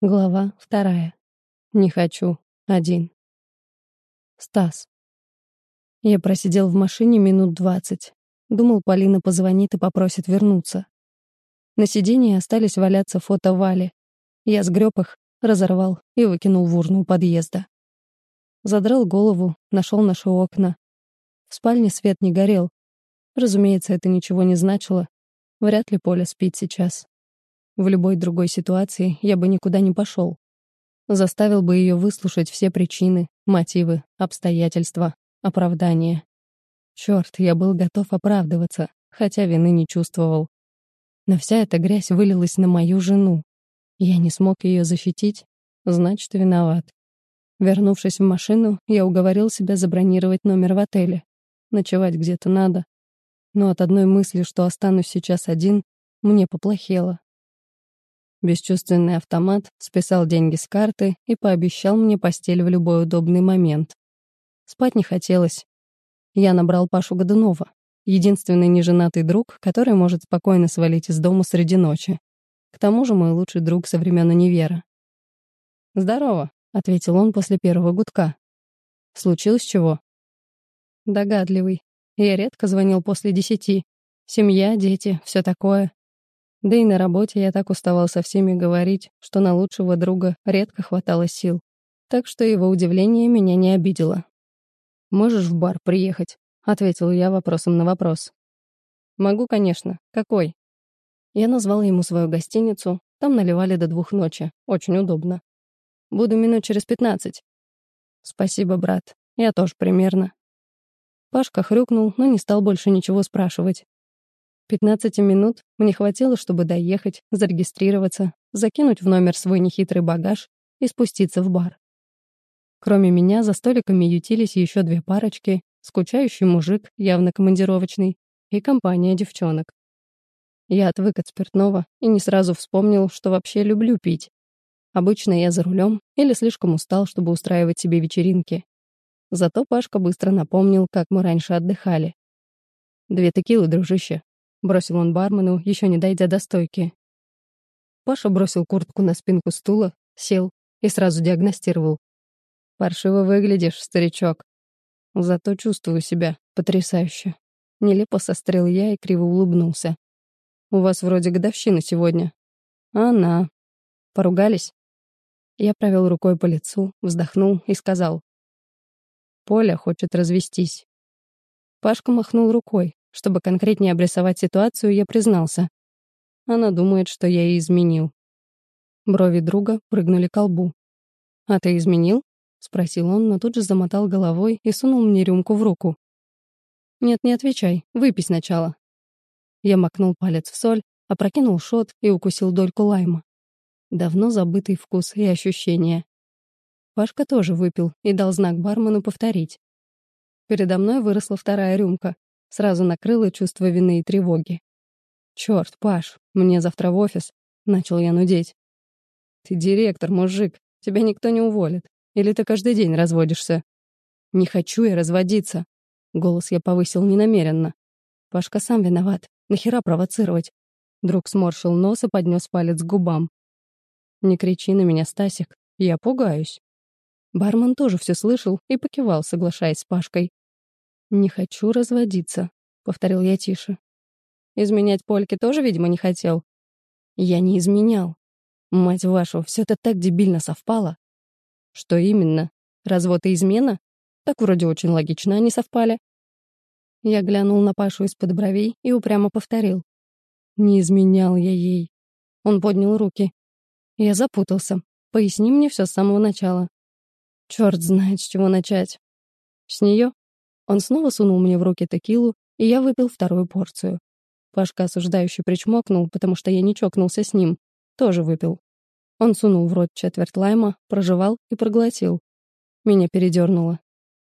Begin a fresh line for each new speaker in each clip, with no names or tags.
Глава вторая. Не хочу. Один. Стас. Я просидел в машине минут двадцать. Думал, Полина позвонит и попросит вернуться. На сиденье остались валяться фото Вали. Я сгреб их, разорвал и выкинул в урну у подъезда. Задрал голову, нашел наши окна. В спальне свет не горел. Разумеется, это ничего не значило. Вряд ли Поля спит сейчас. В любой другой ситуации я бы никуда не пошел. Заставил бы ее выслушать все причины, мотивы, обстоятельства, оправдания. Черт, я был готов оправдываться, хотя вины не чувствовал. Но вся эта грязь вылилась на мою жену. Я не смог ее защитить, значит, виноват. Вернувшись в машину, я уговорил себя забронировать номер в отеле. Ночевать где-то надо. Но от одной мысли, что останусь сейчас один, мне поплохело. Бесчувственный автомат списал деньги с карты и пообещал мне постель в любой удобный момент. Спать не хотелось. Я набрал Пашу Годунова, единственный неженатый друг, который может спокойно свалить из дома среди ночи. К тому же мой лучший друг со времен универа. «Здорово», — ответил он после первого гудка. «Случилось чего?» «Догадливый. Я редко звонил после десяти. Семья, дети, все такое. Да и на работе я так уставал со всеми говорить, что на лучшего друга редко хватало сил. Так что его удивление меня не обидело. «Можешь в бар приехать?» — ответил я вопросом на вопрос. «Могу, конечно. Какой?» Я назвал ему свою гостиницу. Там наливали до двух ночи. Очень удобно. «Буду минут через пятнадцать». «Спасибо, брат. Я тоже примерно». Пашка хрюкнул, но не стал больше ничего спрашивать. 15 минут мне хватило, чтобы доехать, зарегистрироваться, закинуть в номер свой нехитрый багаж и спуститься в бар. Кроме меня за столиками ютились еще две парочки, скучающий мужик, явно командировочный, и компания девчонок. Я отвык от спиртного и не сразу вспомнил, что вообще люблю пить. Обычно я за рулем или слишком устал, чтобы устраивать себе вечеринки. Зато Пашка быстро напомнил, как мы раньше отдыхали. «Две текилы, дружище», — бросил он бармену, еще не дойдя до стойки. Паша бросил куртку на спинку стула, сел и сразу диагностировал. «Паршиво выглядишь, старичок. Зато чувствую себя потрясающе». Нелепо сострел я и криво улыбнулся. «У вас вроде годовщина сегодня». «Она». «Поругались?» Я провел рукой по лицу, вздохнул и сказал. «Поля хочет развестись». Пашка махнул рукой, чтобы конкретнее обрисовать ситуацию, я признался. Она думает, что я ей изменил. Брови друга прыгнули к лбу. «А ты изменил?» — спросил он, но тут же замотал головой и сунул мне рюмку в руку. «Нет, не отвечай. Выпей сначала». Я макнул палец в соль, опрокинул шот и укусил дольку лайма. Давно забытый вкус и ощущения. Пашка тоже выпил и дал знак бармену повторить. Передо мной выросла вторая рюмка, Сразу накрыло чувство вины и тревоги. «Чёрт, Паш, мне завтра в офис», — начал я нудеть. «Ты директор, мужик, тебя никто не уволит. Или ты каждый день разводишься?» «Не хочу я разводиться», — голос я повысил ненамеренно. «Пашка сам виноват. Нахера провоцировать?» Друг сморщил нос и поднес палец к губам. «Не кричи на меня, Стасик, я пугаюсь». Бармен тоже все слышал и покивал, соглашаясь с Пашкой. «Не хочу разводиться», — повторил я тише. «Изменять Польке тоже, видимо, не хотел?» «Я не изменял. Мать вашу, все это так дебильно совпало». «Что именно? Развод и измена? Так вроде очень логично они совпали». Я глянул на Пашу из-под бровей и упрямо повторил. «Не изменял я ей». Он поднял руки. Я запутался. Поясни мне все с самого начала. Черт знает, с чего начать. С нее? Он снова сунул мне в руки текилу, и я выпил вторую порцию. Пашка осуждающе причмокнул, потому что я не чокнулся с ним. Тоже выпил. Он сунул в рот четверть лайма, прожевал и проглотил. Меня передернуло.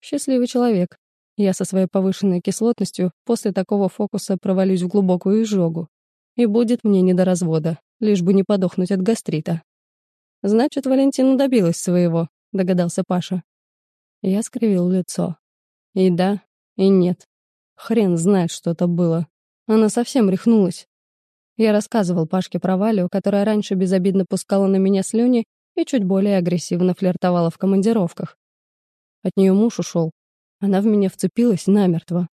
Счастливый человек. Я со своей повышенной кислотностью после такого фокуса провалюсь в глубокую изжогу. И будет мне не до развода, лишь бы не подохнуть от гастрита. «Значит, Валентина добилась своего», — догадался Паша. Я скривил лицо. И да, и нет. Хрен знает, что это было. Она совсем рехнулась. Я рассказывал Пашке про Валю, которая раньше безобидно пускала на меня слюни, и чуть более агрессивно флиртовала в командировках. От нее муж ушел. Она в меня вцепилась намертво.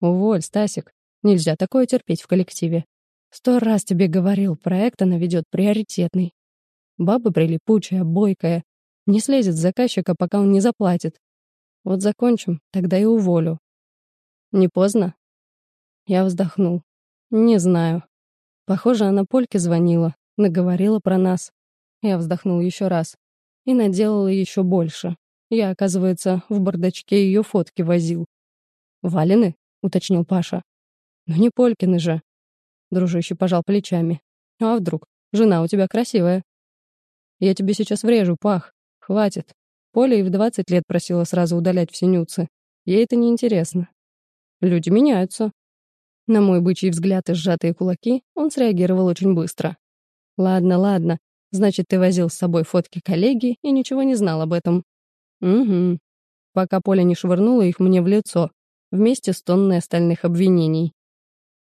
Уволь, Стасик. Нельзя такое терпеть в коллективе. Сто раз тебе говорил, проект она ведет приоритетный. Баба прилипучая, бойкая. Не слезет с заказчика, пока он не заплатит. Вот закончим, тогда и уволю. Не поздно? Я вздохнул. Не знаю. Похоже, она Польке звонила, наговорила про нас. Я вздохнул еще раз. И наделала еще больше. Я, оказывается, в бардачке ее фотки возил. «Валины?» — уточнил Паша. «Ну не Полькины же». Дружище пожал плечами. «А вдруг? Жена у тебя красивая». «Я тебе сейчас врежу, Пах. Хватит. Поля и в 20 лет просила сразу удалять все нюцы. Ей это неинтересно. Люди меняются». На мой бычий взгляд и сжатые кулаки он среагировал очень быстро. «Ладно, ладно. Значит, ты возил с собой фотки коллеги и ничего не знал об этом. Угу. Пока Поля не швырнула их мне в лицо, вместе с тонной остальных обвинений.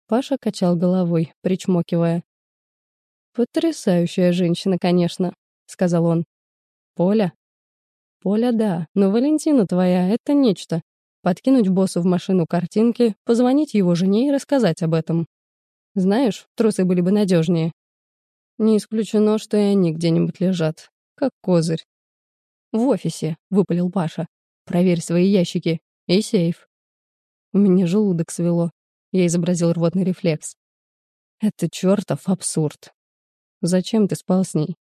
Паша качал головой, причмокивая. «Потрясающая женщина, конечно», — сказал он. «Поля?» «Поля, да, но Валентина твоя — это нечто. Подкинуть боссу в машину картинки, позвонить его жене и рассказать об этом. Знаешь, трусы были бы надежнее. Не исключено, что и они где-нибудь лежат. Как козырь. «В офисе», — выпалил Паша. «Проверь свои ящики. И сейф». У меня желудок свело. Я изобразил рвотный рефлекс. «Это чертов абсурд. Зачем ты спал с ней?»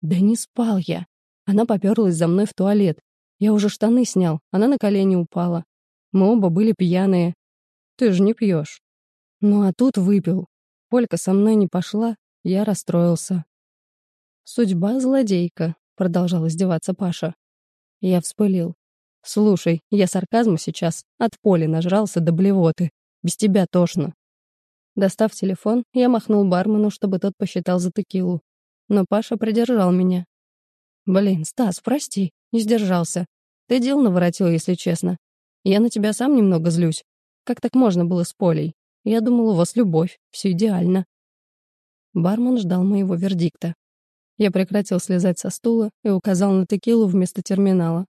«Да не спал я. Она попёрлась за мной в туалет. Я уже штаны снял, она на колени упала. Мы оба были пьяные. Ты же не пьешь. Ну а тут выпил. Полька со мной не пошла, я расстроился. Судьба злодейка, продолжал издеваться Паша. Я вспылил. Слушай, я сарказма сейчас от поля нажрался до блевоты. Без тебя тошно. Достав телефон, я махнул бармену, чтобы тот посчитал за текилу. Но Паша придержал меня. «Блин, Стас, прости, не сдержался. Ты дел наворотил, если честно. Я на тебя сам немного злюсь. Как так можно было с Полей? Я думал, у вас любовь, все идеально». Бармен ждал моего вердикта. Я прекратил слезать со стула и указал на текилу вместо терминала.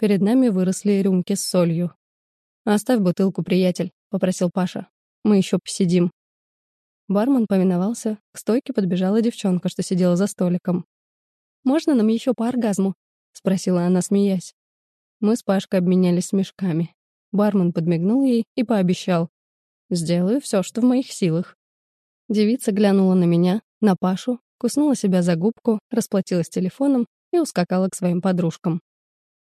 Перед нами выросли рюмки с солью. «Оставь бутылку, приятель», — попросил Паша. «Мы еще посидим». Бармен повиновался, к стойке подбежала девчонка, что сидела за столиком. «Можно нам еще по оргазму?» — спросила она, смеясь. Мы с Пашкой обменялись смешками. Бармен подмигнул ей и пообещал. «Сделаю все, что в моих силах». Девица глянула на меня, на Пашу, куснула себя за губку, расплатилась телефоном и ускакала к своим подружкам.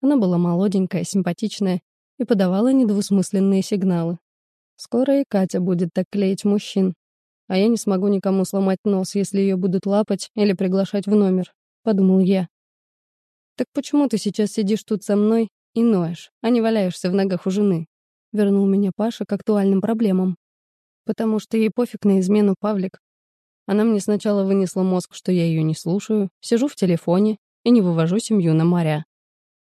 Она была молоденькая, симпатичная и подавала недвусмысленные сигналы. Скоро и Катя будет так клеить мужчин. А я не смогу никому сломать нос, если ее будут лапать или приглашать в номер, — подумал я. «Так почему ты сейчас сидишь тут со мной и ноешь, а не валяешься в ногах у жены?» — вернул меня Паша к актуальным проблемам. «Потому что ей пофиг на измену Павлик, она мне сначала вынесла мозг, что я ее не слушаю, сижу в телефоне и не вывожу семью на моря.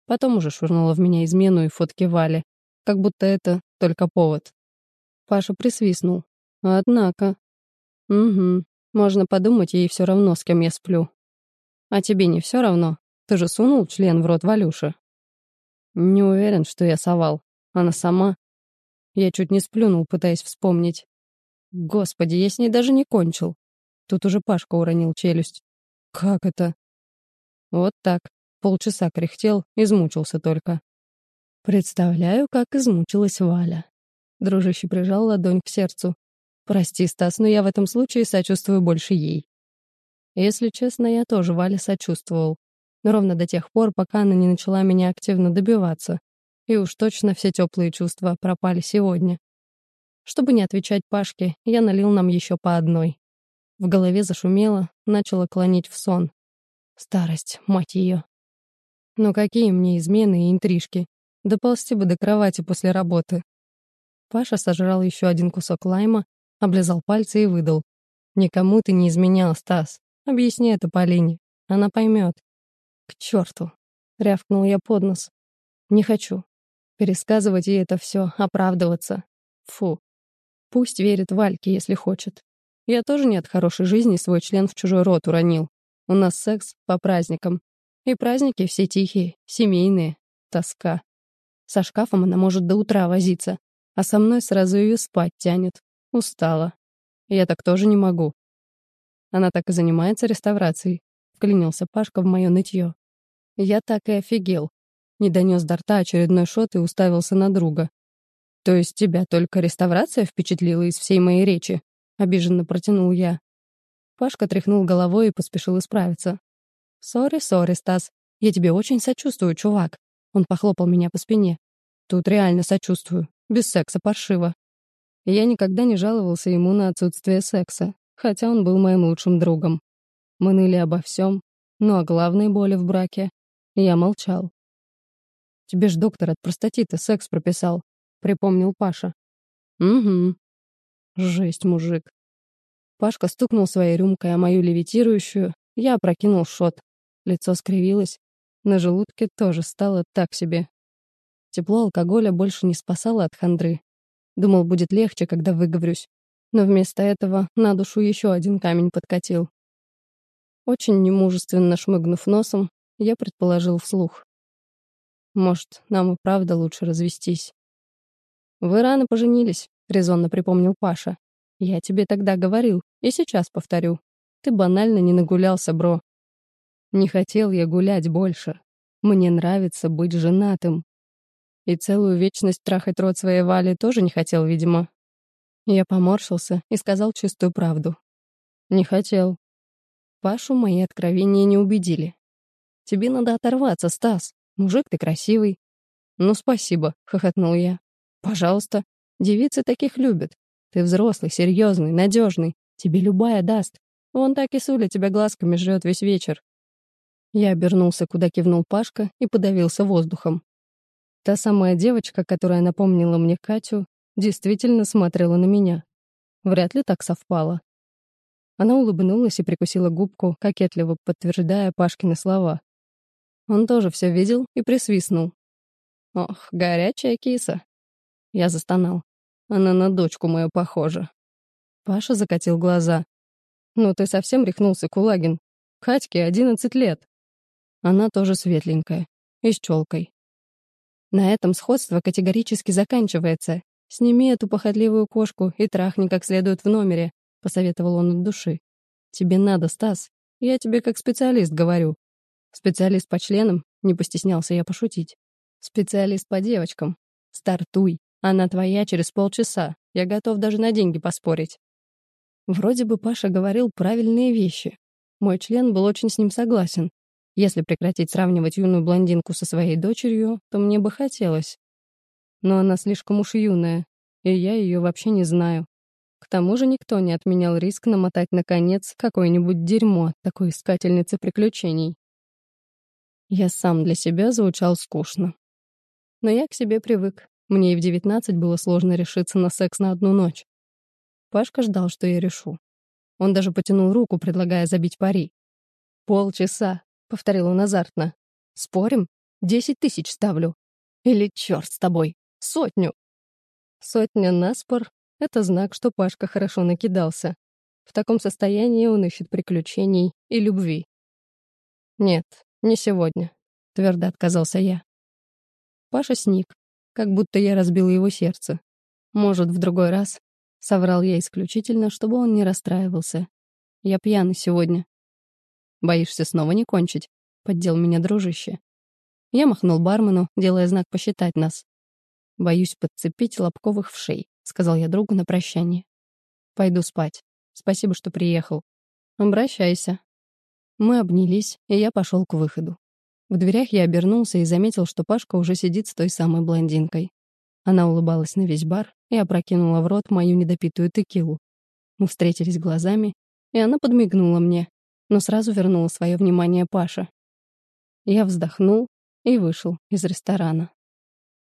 Потом уже швырнула в меня измену и фотки Вали, как будто это только повод. Паша присвистнул. Однако. Угу. Можно подумать, ей все равно, с кем я сплю. А тебе не все равно? Ты же сунул член в рот Валюши. Не уверен, что я совал. Она сама. Я чуть не сплюнул, пытаясь вспомнить. Господи, я с ней даже не кончил. Тут уже Пашка уронил челюсть. «Как это?» Вот так. Полчаса кряхтел, измучился только. Представляю, как измучилась Валя. Дружище прижал ладонь к сердцу. «Прости, Стас, но я в этом случае сочувствую больше ей». Если честно, я тоже Вале сочувствовал. Но ровно до тех пор, пока она не начала меня активно добиваться. И уж точно все теплые чувства пропали сегодня. Чтобы не отвечать Пашке, я налил нам еще по одной. В голове зашумело, начало клонить в сон. Старость, мать ее. Но какие мне измены и интрижки. Доползти бы до кровати после работы. Паша сожрал еще один кусок лайма, облизал пальцы и выдал. «Никому ты не изменял, Стас. Объясни это Полине. Она поймет». «К черту!» — рявкнул я под нос. «Не хочу. Пересказывать ей это все, оправдываться. Фу. Пусть верит Вальке, если хочет. Я тоже не от хорошей жизни свой член в чужой рот уронил. У нас секс по праздникам. И праздники все тихие, семейные. Тоска. Со шкафом она может до утра возиться, а со мной сразу ее спать тянет. Устала. Я так тоже не могу. Она так и занимается реставрацией. Вклинился Пашка в мое нытье. Я так и офигел. Не донес до рта очередной шот и уставился на друга. «То есть тебя только реставрация впечатлила из всей моей речи?» — обиженно протянул я. Пашка тряхнул головой и поспешил исправиться. «Sorry, sorry, Стас. Я тебе очень сочувствую, чувак». Он похлопал меня по спине. «Тут реально сочувствую. Без секса паршиво». Я никогда не жаловался ему на отсутствие секса, хотя он был моим лучшим другом. Мы ныли обо всем, но о главной боли в браке я молчал. «Тебе ж доктор от простатита секс прописал», — припомнил Паша. «Угу». Жесть, мужик. Пашка стукнул своей рюмкой о мою левитирующую, я опрокинул шот. Лицо скривилось. На желудке тоже стало так себе. Тепло алкоголя больше не спасало от хандры. Думал, будет легче, когда выговорюсь. Но вместо этого на душу еще один камень подкатил. Очень немужественно шмыгнув носом, я предположил вслух. Может, нам и правда лучше развестись. «Вы рано поженились», — резонно припомнил Паша. «Я тебе тогда говорил, и сейчас повторю. Ты банально не нагулялся, бро. Не хотел я гулять больше. Мне нравится быть женатым. И целую вечность трахать рот своей Вали тоже не хотел, видимо. Я поморщился и сказал чистую правду. Не хотел. Пашу мои откровения не убедили. Тебе надо оторваться, Стас. Мужик ты красивый. Ну, спасибо, хохотнул я. Пожалуйста. Девицы таких любят. Ты взрослый, серьезный, надежный. Тебе любая даст. Он так и Суля тебя глазками жрет весь вечер. Я обернулся, куда кивнул Пашка, и подавился воздухом. Та самая девочка, которая напомнила мне Катю, действительно смотрела на меня. Вряд ли так совпало. Она улыбнулась и прикусила губку, кокетливо подтверждая Пашкины слова. Он тоже все видел и присвистнул. «Ох, горячая киса!» Я застонал. Она на дочку мою похожа. Паша закатил глаза. «Ну ты совсем рехнулся, Кулагин. Катьке одиннадцать лет». Она тоже светленькая. И с челкой. На этом сходство категорически заканчивается. «Сними эту похотливую кошку и трахни как следует в номере», — посоветовал он от души. «Тебе надо, Стас. Я тебе как специалист говорю. Специалист по членам, не постеснялся я пошутить. Специалист по девочкам. Стартуй. Она твоя через полчаса. Я готов даже на деньги поспорить. Вроде бы Паша говорил правильные вещи. Мой член был очень с ним согласен. Если прекратить сравнивать юную блондинку со своей дочерью, то мне бы хотелось. Но она слишком уж юная, и я ее вообще не знаю. К тому же никто не отменял риск намотать на конец какое-нибудь дерьмо такой искательницы приключений. Я сам для себя звучал скучно. Но я к себе привык. Мне и в девятнадцать было сложно решиться на секс на одну ночь. Пашка ждал, что я решу. Он даже потянул руку, предлагая забить пари. «Полчаса», — повторил он азартно. «Спорим? Десять тысяч ставлю. Или черт с тобой, сотню». Сотня на спор — это знак, что Пашка хорошо накидался. В таком состоянии он ищет приключений и любви. Нет, «Не сегодня», — твердо отказался я. Паша сник, как будто я разбил его сердце. Может, в другой раз. Соврал я исключительно, чтобы он не расстраивался. Я пьяный сегодня. «Боишься снова не кончить?» — поддел меня дружище. Я махнул бармену, делая знак посчитать нас. «Боюсь подцепить лобковых в шей», — сказал я другу на прощание. «Пойду спать. Спасибо, что приехал. Обращайся», мы обнялись, и я пошел к выходу. В дверях я обернулся и заметил, что Пашка уже сидит с той самой блондинкой. Она улыбалась на весь бар и опрокинула в рот мою недопитую текилу. Мы встретились глазами, и она подмигнула мне, но сразу вернула свое внимание Паша. Я вздохнул и вышел из ресторана.